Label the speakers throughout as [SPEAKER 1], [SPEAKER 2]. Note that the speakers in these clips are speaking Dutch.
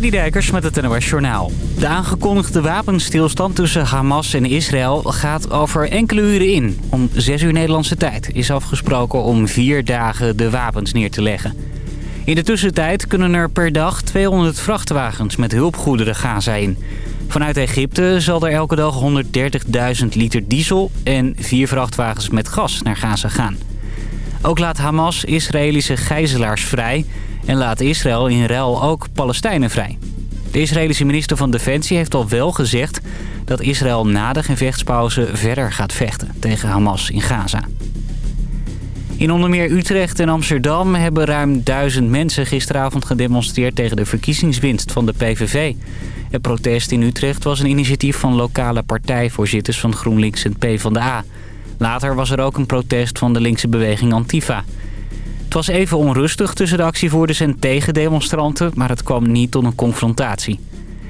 [SPEAKER 1] Dijkers met het NOS Journaal. De aangekondigde wapenstilstand tussen Hamas en Israël gaat over enkele uren in. Om 6 uur Nederlandse tijd is afgesproken om vier dagen de wapens neer te leggen. In de tussentijd kunnen er per dag 200 vrachtwagens met hulpgoederen Gaza in. Vanuit Egypte zal er elke dag 130.000 liter diesel en vier vrachtwagens met gas naar Gaza gaan. Ook laat Hamas Israëlische gijzelaars vrij en laat Israël in ruil ook Palestijnen vrij. De Israëlische minister van Defensie heeft al wel gezegd dat Israël na de gevechtspauze verder gaat vechten tegen Hamas in Gaza. In onder meer Utrecht en Amsterdam hebben ruim duizend mensen gisteravond gedemonstreerd tegen de verkiezingswinst van de PVV. Het protest in Utrecht was een initiatief van lokale partijvoorzitters van GroenLinks en PvdA. Later was er ook een protest van de linkse beweging Antifa. Het was even onrustig tussen de actievoerders en tegendemonstranten, maar het kwam niet tot een confrontatie.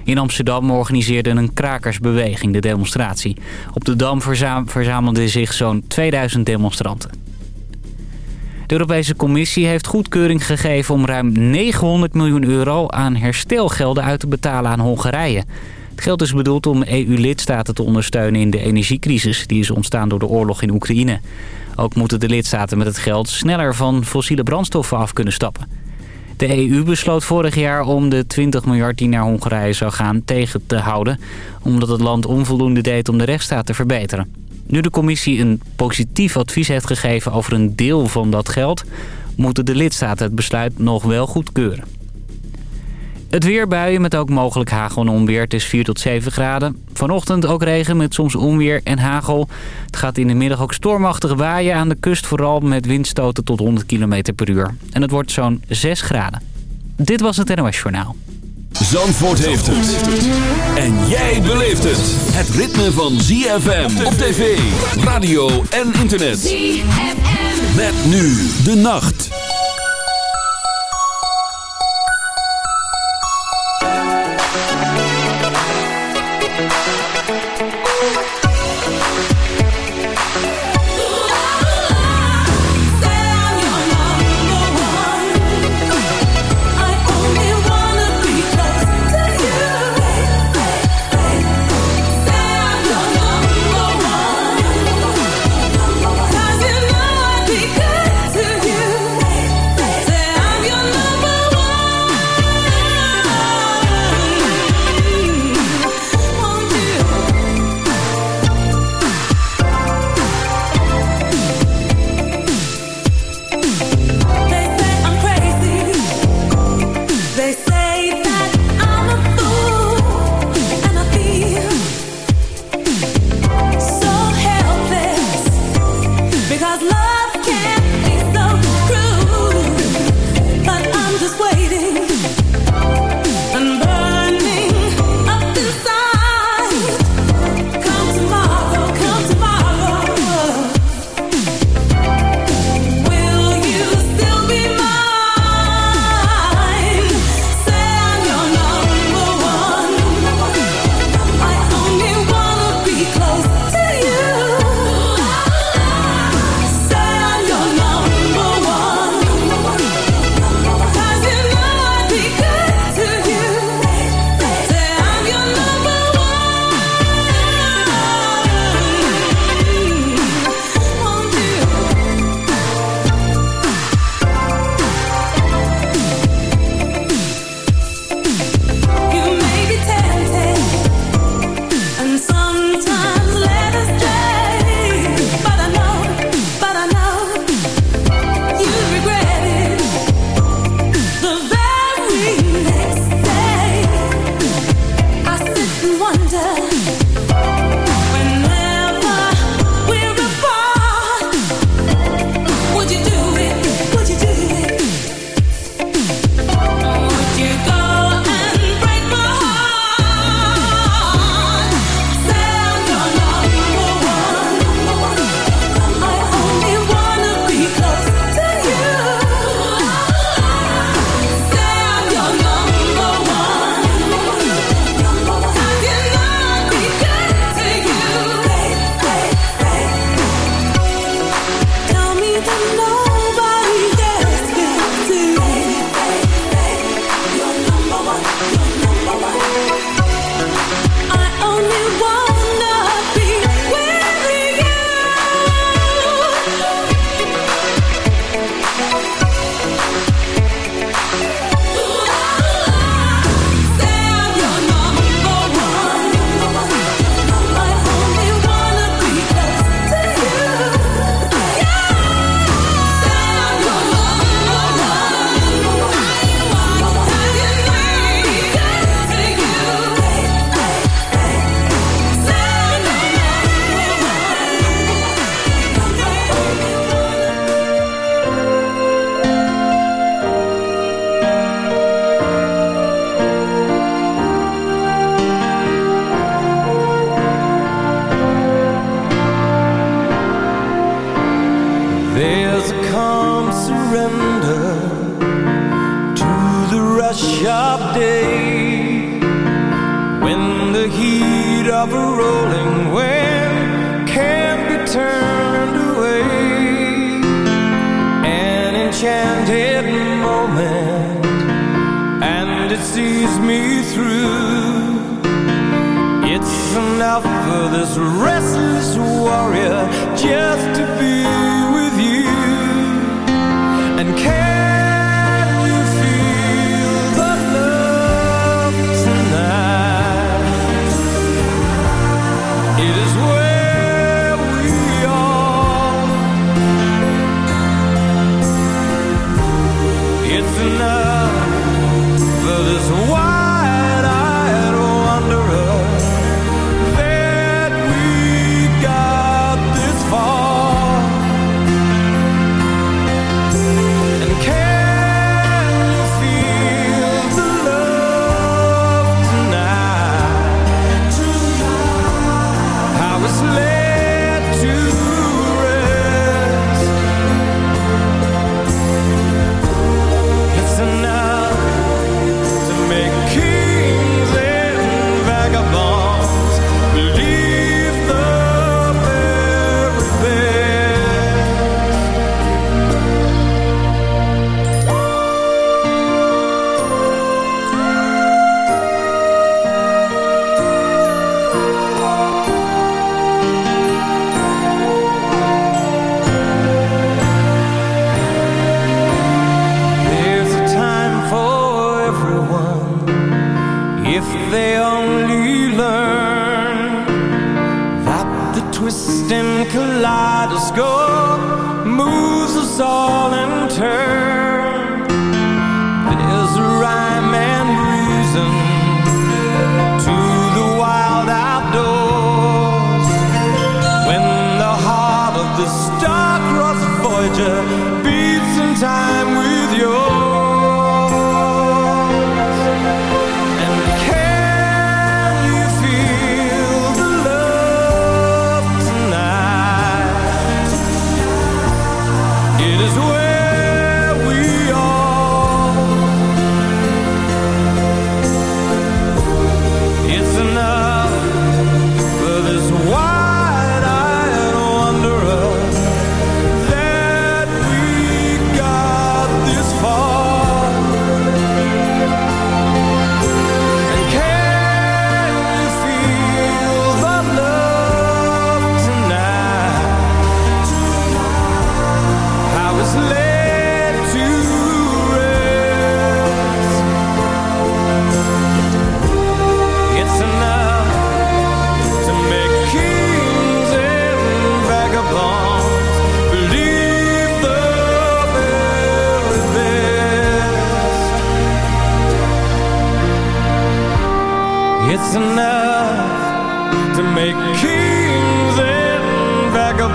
[SPEAKER 1] In Amsterdam organiseerde een krakersbeweging de demonstratie. Op de Dam verzamelden zich zo'n 2000 demonstranten. De Europese Commissie heeft goedkeuring gegeven om ruim 900 miljoen euro aan herstelgelden uit te betalen aan Hongarije. Het geld is bedoeld om EU-lidstaten te ondersteunen in de energiecrisis... die is ontstaan door de oorlog in Oekraïne. Ook moeten de lidstaten met het geld sneller van fossiele brandstoffen af kunnen stappen. De EU besloot vorig jaar om de 20 miljard die naar Hongarije zou gaan tegen te houden... omdat het land onvoldoende deed om de rechtsstaat te verbeteren. Nu de commissie een positief advies heeft gegeven over een deel van dat geld... moeten de lidstaten het besluit nog wel goedkeuren. Het weer buien met ook mogelijk hagel en onweer. Het is 4 tot 7 graden. Vanochtend ook regen met soms onweer en hagel. Het gaat in de middag ook stormachtig waaien aan de kust. Vooral met windstoten tot 100 km per uur. En het wordt zo'n 6 graden. Dit was het NOS Journaal.
[SPEAKER 2] Zandvoort heeft het. En jij beleeft het. Het ritme van ZFM op tv, radio en internet. ZFM. Met nu de nacht.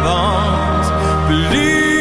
[SPEAKER 3] belongs. Believe.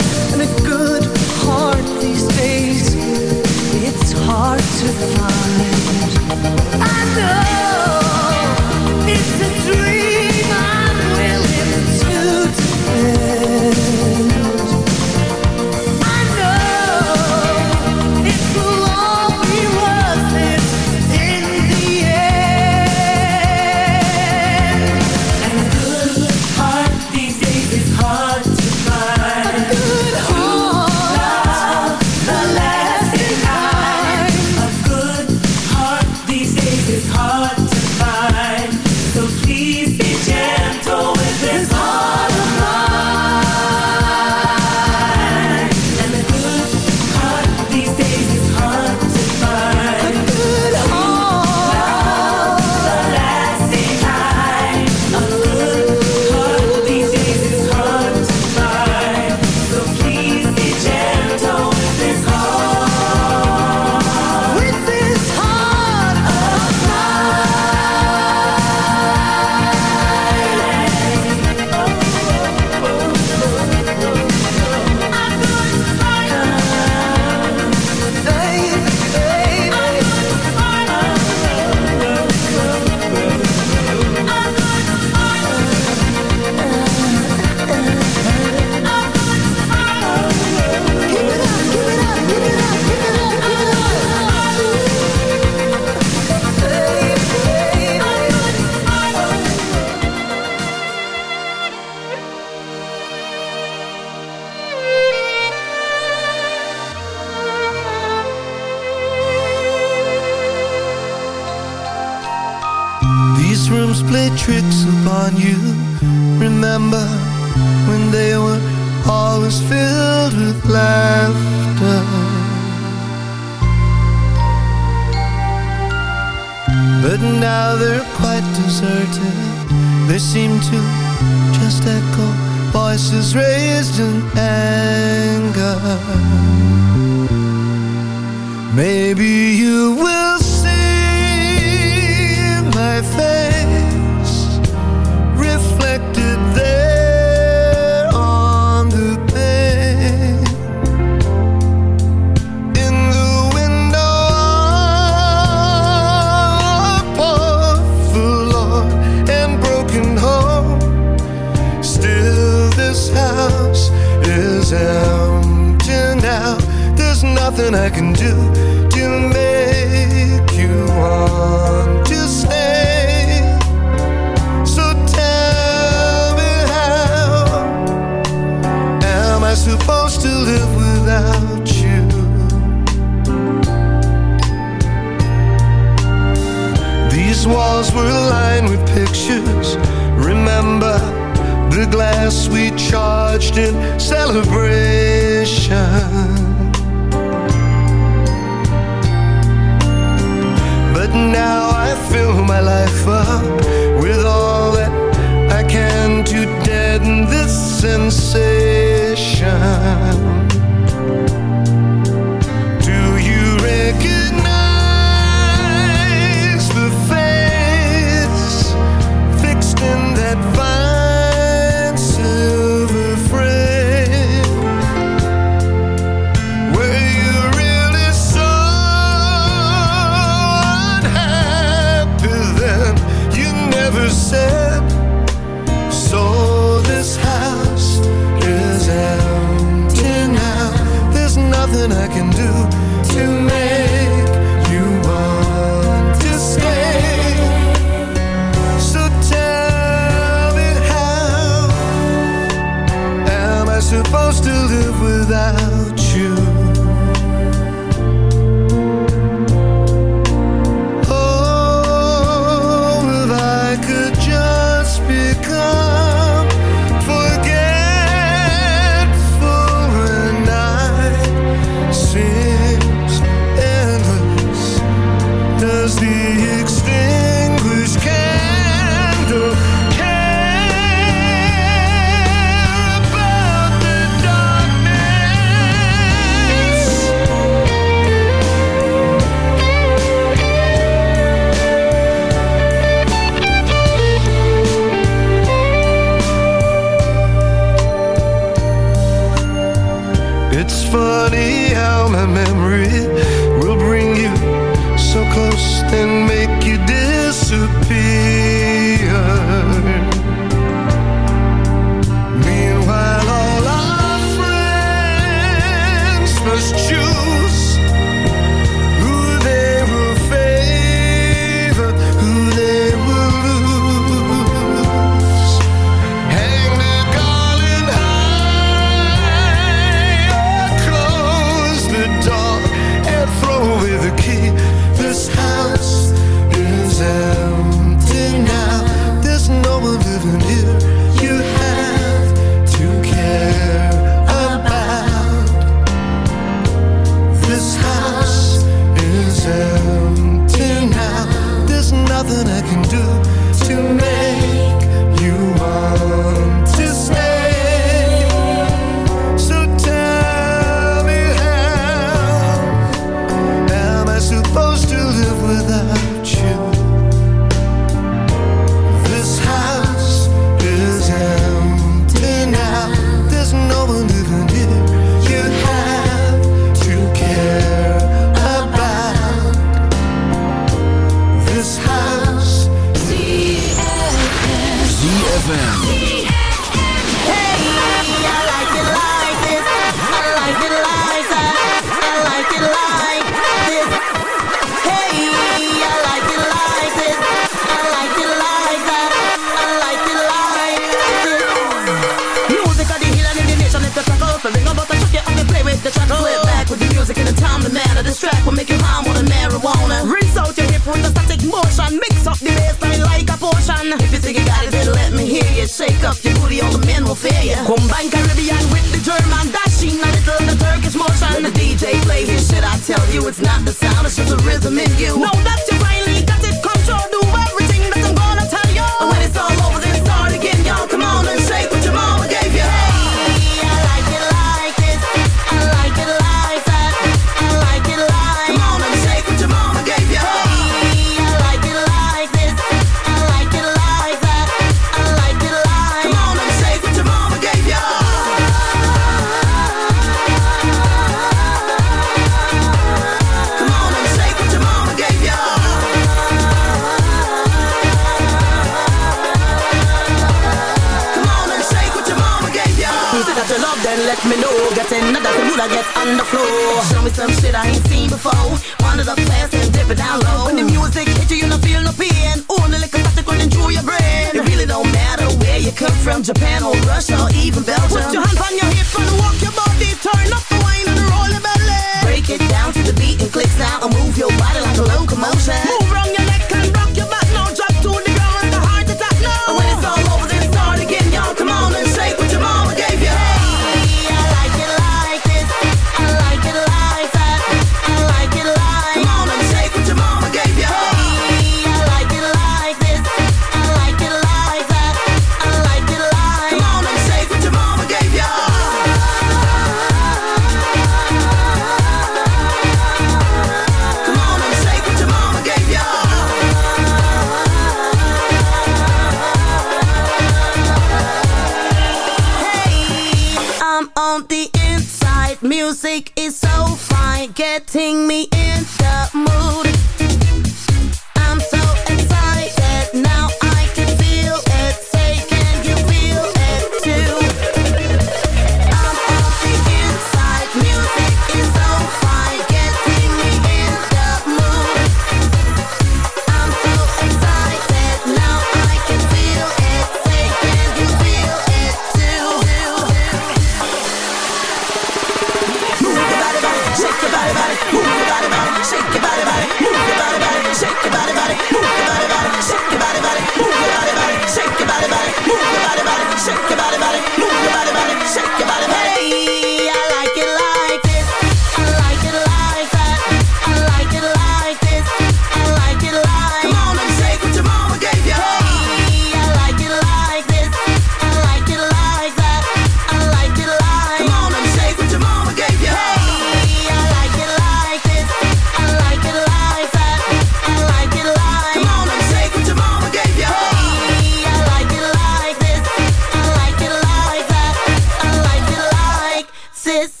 [SPEAKER 3] sis.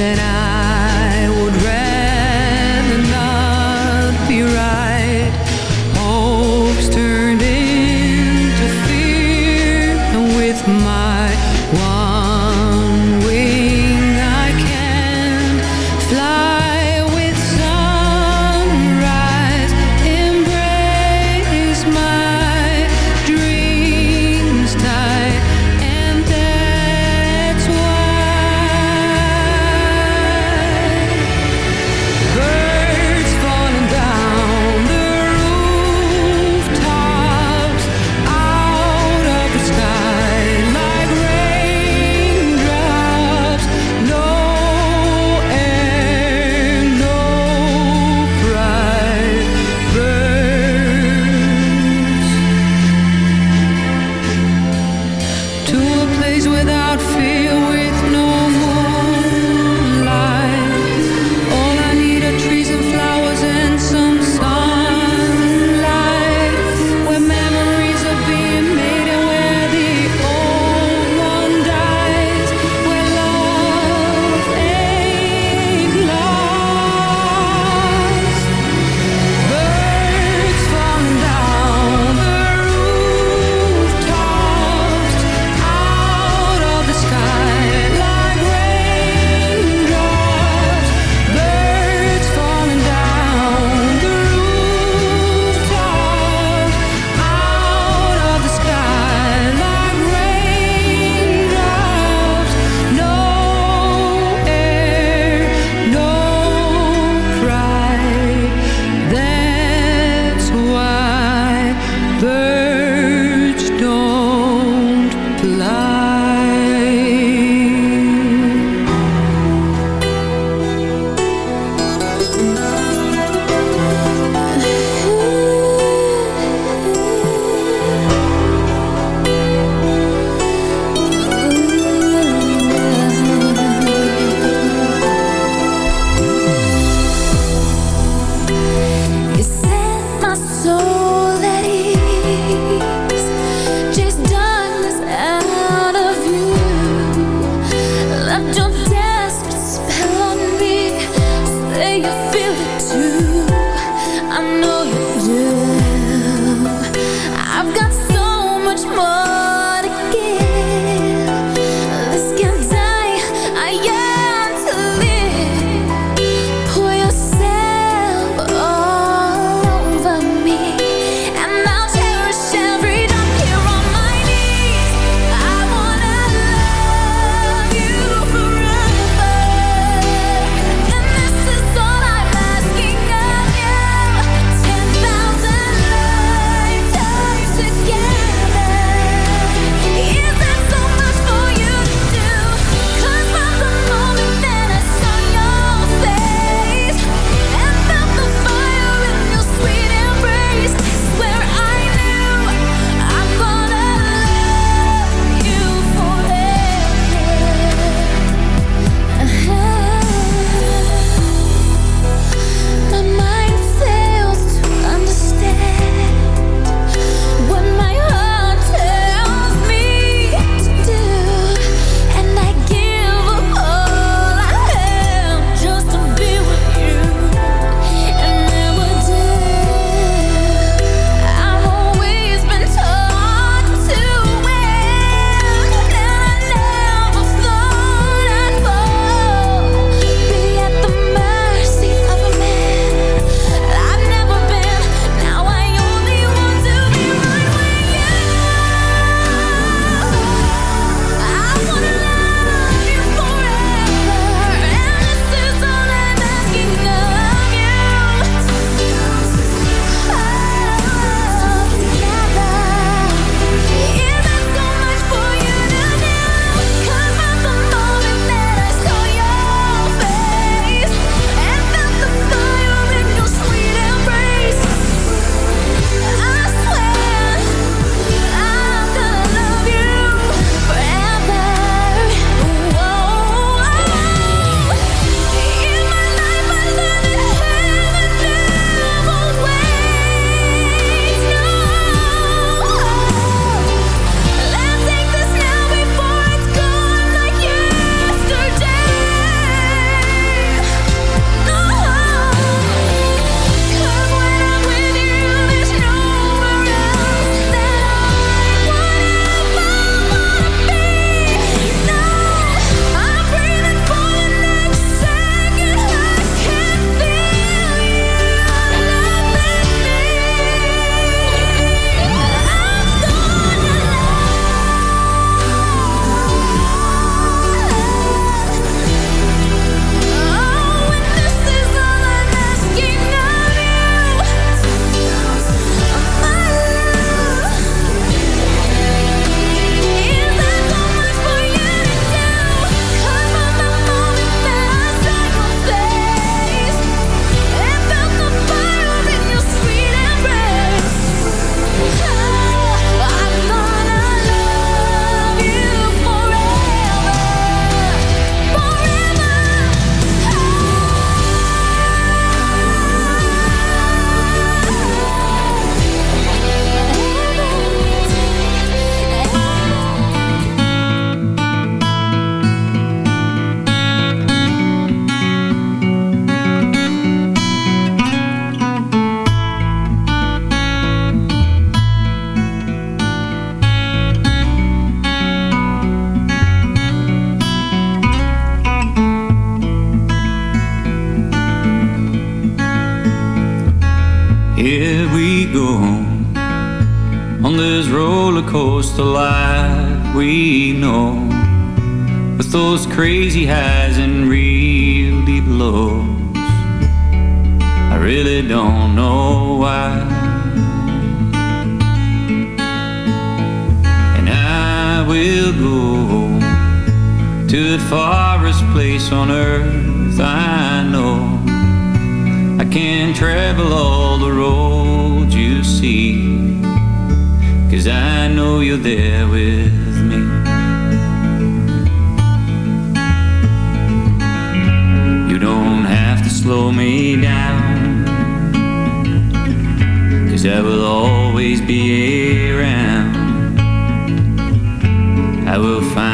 [SPEAKER 3] that I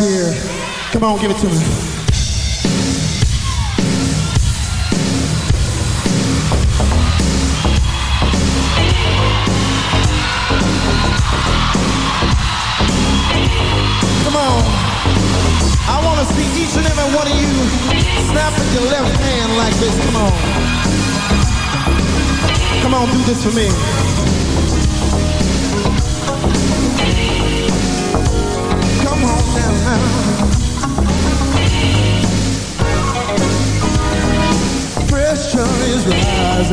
[SPEAKER 4] yeah. Come on, give it to me. Come on. I want to see each and every one of you snap with your left hand like this. Come on. Come on, do this for me.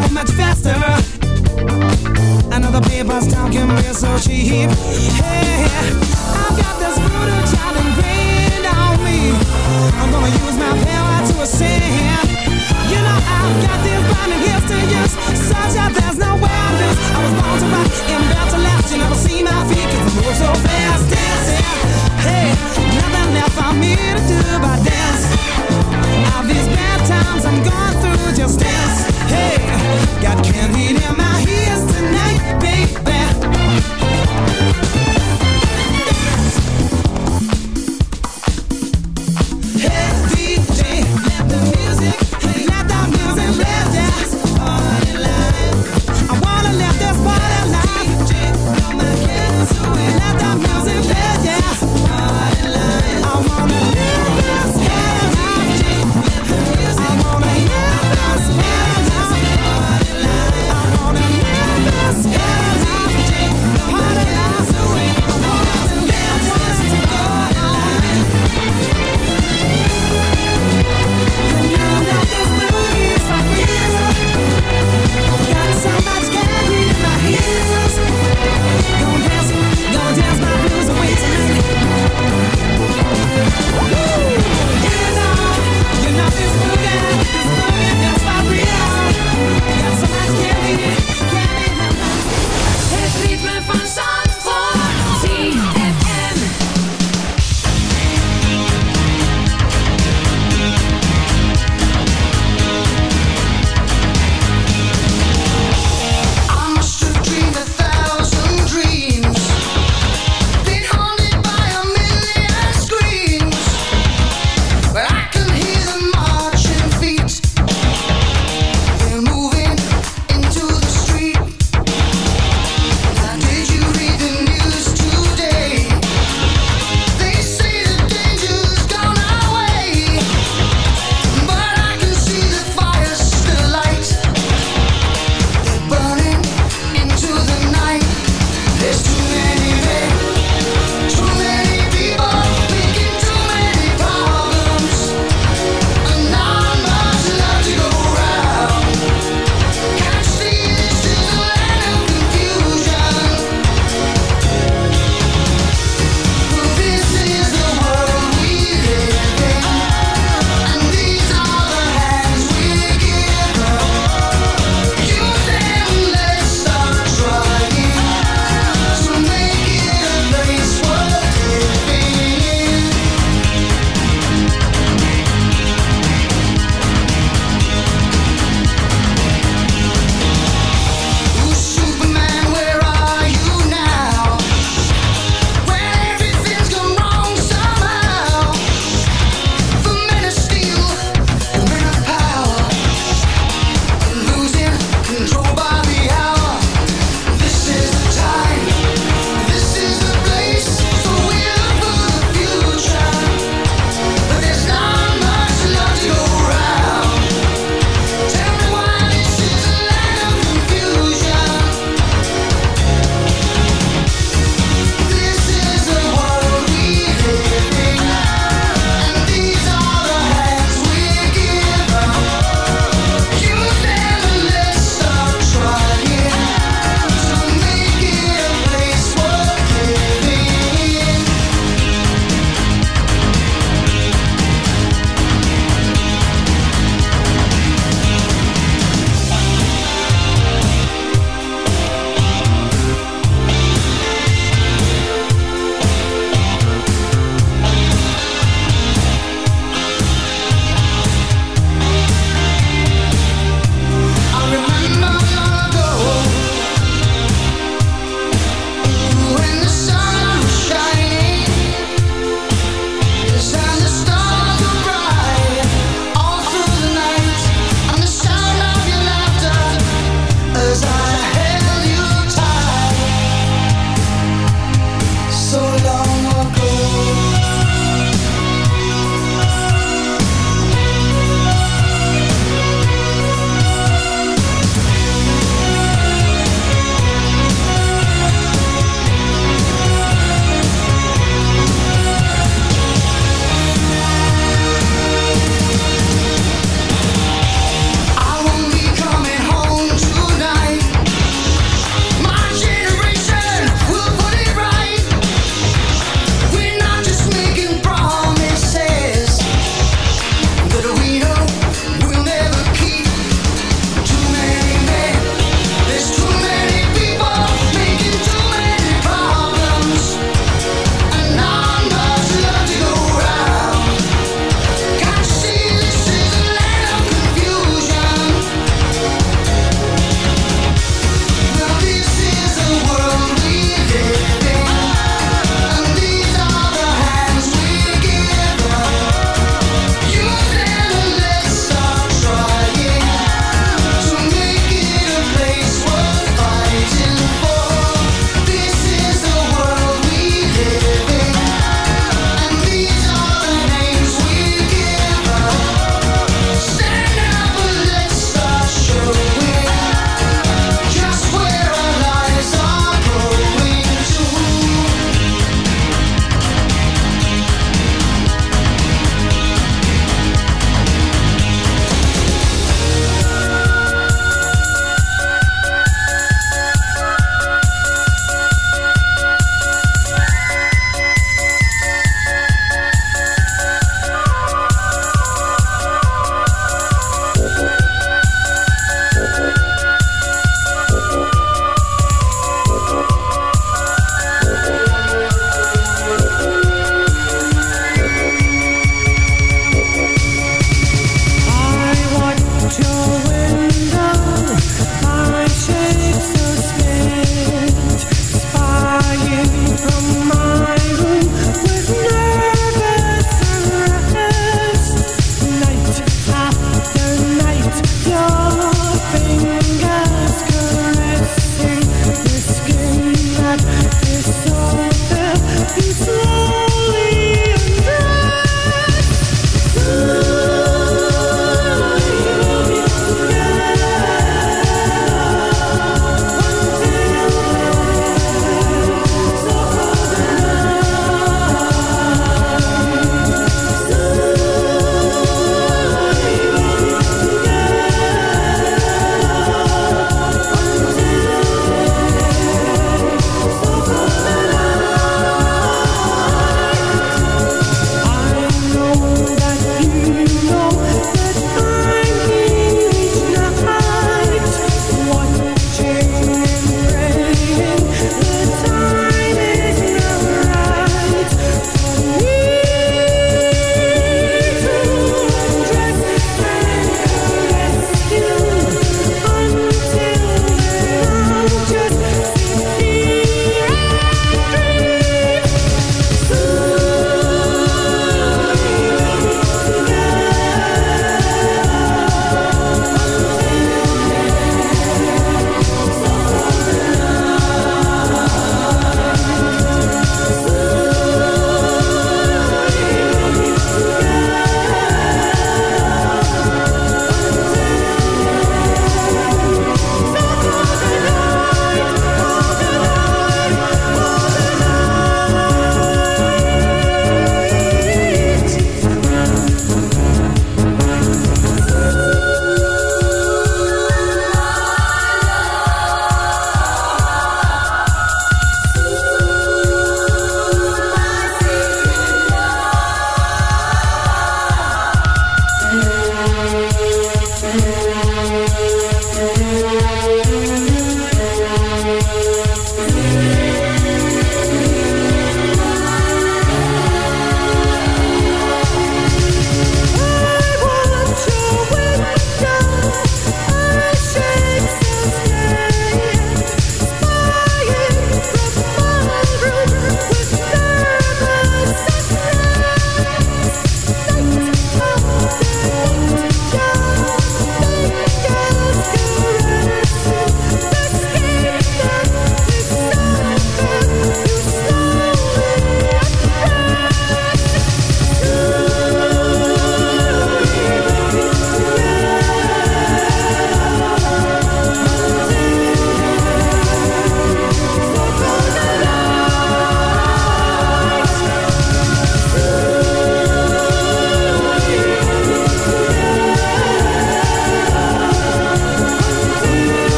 [SPEAKER 5] go much faster. Another paper's talking real so cheap. Hey.